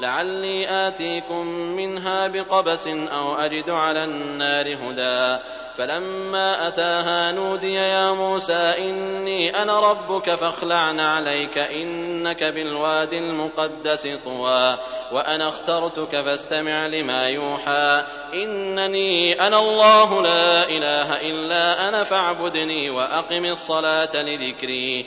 لعلي آتيكم منها بقبس أو أجد على النار هدى. فلما أتاها نودي يا موسى إني أنا ربك فاخلعن عليك إنك بالواد المقدس طوى. وأنا اخترتك فاستمع لما يوحى. إنني أنا الله لا إله إلا أنا فاعبدني وأقم الصلاة لذكري.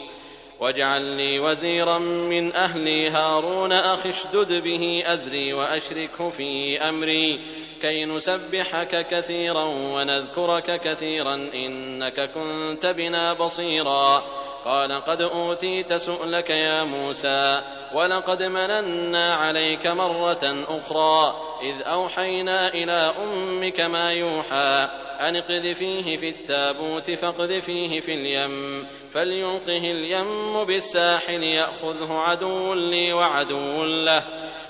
واجعل لي وزيرا من أهلي هارون أخي اشدد به أزري وأشركه في أمري كي نسبحك كثيرا ونذكرك كثيرا إنك كنت بنا بصيرا قال قد أوتيت سؤلك يا موسى ولقد مننا عليك مرة أخرى إذ أوحينا إلى أمك ما يوحى أن اقذفيه في التابوت فاقذفيه في اليم فليلقه اليم بالساحل يأخذه عدو لي وعدو له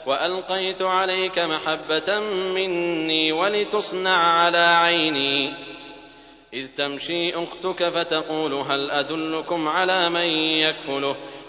وألقيت عليك محبة مني ولتصنع على عيني إذ تمشي أختك فتقول هل أدلكم على من يكفله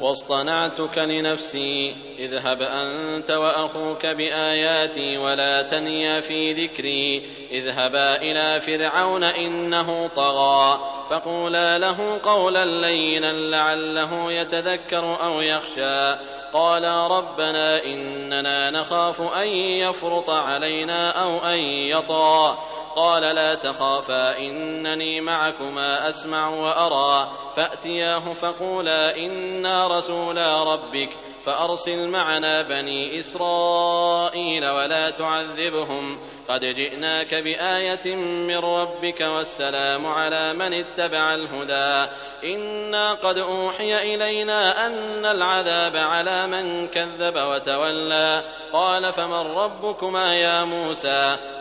واصطنعتك لنفسي. اذهب أنت وأخوك بآياتي ولا تنيا في ذكري. اذهبا إلى فرعون إنه طغى. فقولا له قولا لينا لعله يتذكر أو يخشى. قالا ربنا إننا نخاف أن يفرط علينا أو أن يطغى. قال لا تخافا إنني معكما أسمع وأرى. فأتياه فقولا إنا رسولا ربك. فأرسل معنا بني إسرائيل ولا تعذبهم. قد جئناك بآية من ربك والسلام على من اتبع الهدى. إنا قد أوحي إلينا أن العذاب على من كذب وتولى. قال فمن ربكما يا موسى؟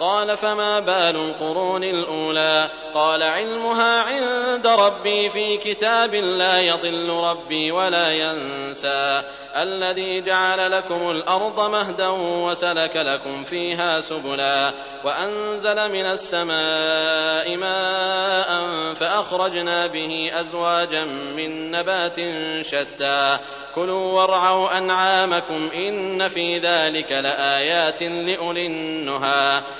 قال فما بال القرون الأولى قال علمها عند ربي في كتاب لا يضل ربي ولا ينسى الذي جعل لكم الأرض مهدا وسلك لكم فيها سبلا وأنزل من السماء ماء فأخرجنا به أزواجا من نبات شتى كلوا وارعوا أنعامكم إن في ذلك لآيات لأولي النهى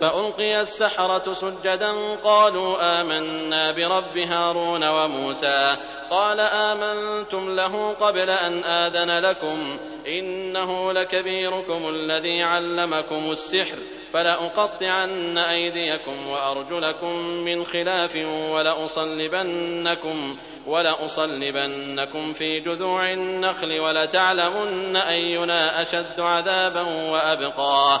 فألقي السحرة سجدا قالوا آمنا برب هارون وموسى. قال آمنتم له قبل أن آذن لكم. إنه لكبيركم الذي علمكم السحر. فلأقطعن أيديكم وأرجلكم من خلاف ولأصلبنكم ولأصلبنكم في جذوع النخل ولتعلمن أينا أشد عذابا وأبقى.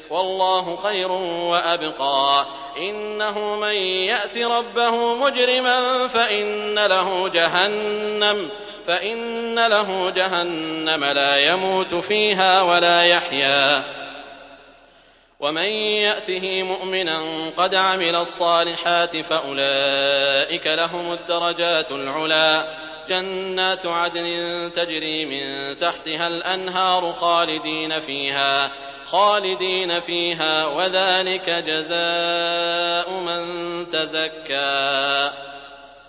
والله خير وأبقى. إنه من يأت ربه مجرما فإن له جهنم فإن له جهنم لا يموت فيها ولا يحيا. ومن يأته مؤمنا قد عمل الصالحات فأولئك لهم الدرجات العلى جنات عدن تجري من تحتها الأنهار خالدين فيها. خالدين فيها وذلك جزاء من تزكى.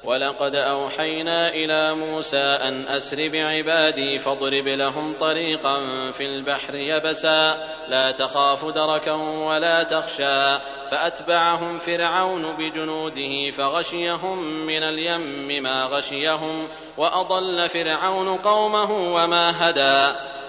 ولقد أوحينا إلى موسى أن أسر بعبادي فاضرب لهم طريقا في البحر يبسا. لا تخاف دركا ولا تخشى. فأتبعهم فرعون بجنوده فغشيهم من اليم ما غشيهم وأضل فرعون قومه وما هدى.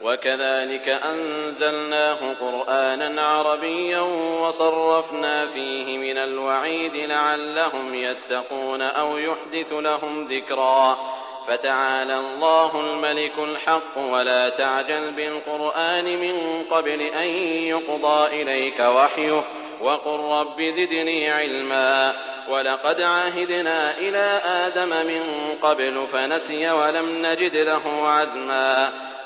وكذلك أنزلناه قرآنا عربيا وصرفنا فيه من الوعيد لعلهم يتقون أو يحدث لهم ذكرا. فتعالى الله الملك الحق ولا تعجل بالقرآن من قبل أن يقضى إليك وحيه وقل رب زدني علما. ولقد عهدنا إلى آدم من قبل فنسي ولم نجد له عزما.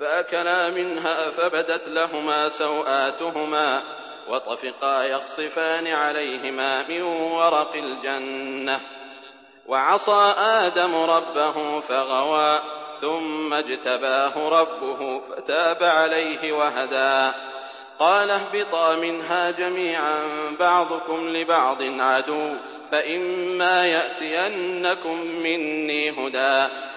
فأكلا منها فبدت لهما سوآتهما وطفقا يخصفان عليهما من ورق الجنة. وعصى آدم ربه فغوى ثم اجتباه ربه فتاب عليه وهدى. قال اهبطا منها جميعا بعضكم لبعض عدو فإما يأتينكم مني هدى.